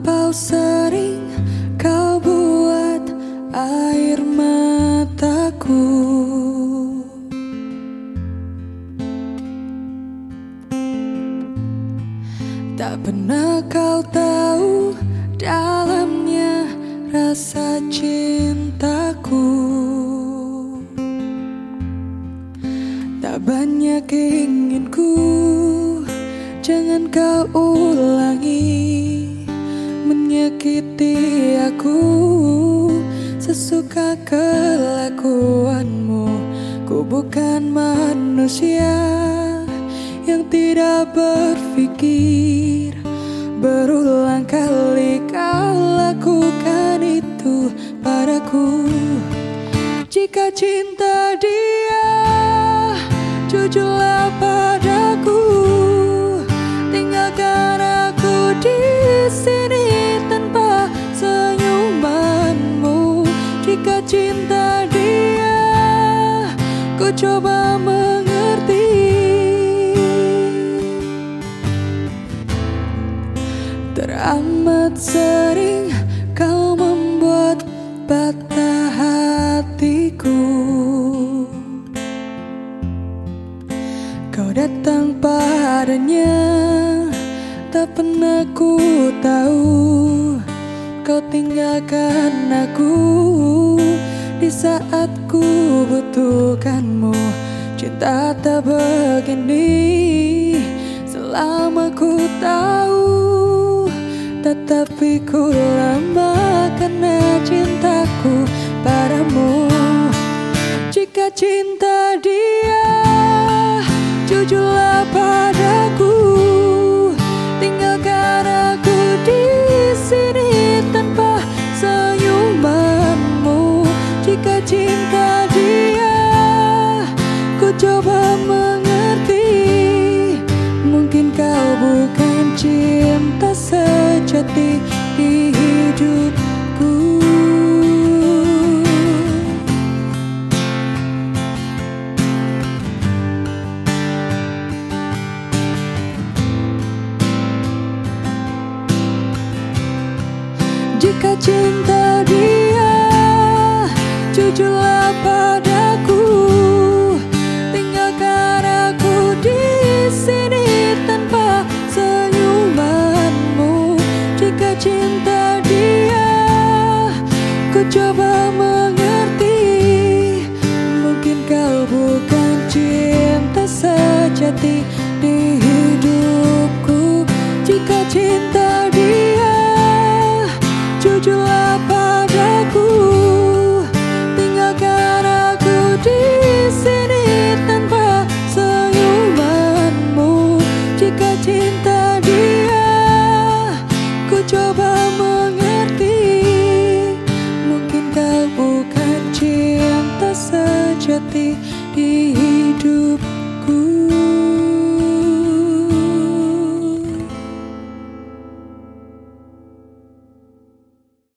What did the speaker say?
Kau sering kau buat air mataku. Tak pernah kau tahu dalamnya rasa cintaku. Tak banyak inginku Jangan kau ulangi Menyakiti aku Sesuka kelakuanmu. Ku bukan manusia Yang tidak berpikir. Berulang kali kau lakukan itu padaku. Jika cinta dia Jujurlah padaku Ku coba mengerti. Teramat sering kau membuat patah hatiku. Kau datang padanya Tak pernah ku tahu. Kau tinggalkan aku Di saat ku butuhkanmu Cinta tak begini Selama ku tahu. Tetapi ku lama karena cintaku padamu. Jika cinta coba mengerti Mungkin kau bukan cinta sejati di hidupku. Jika cinta dia Jujurlah padaku Jika cinta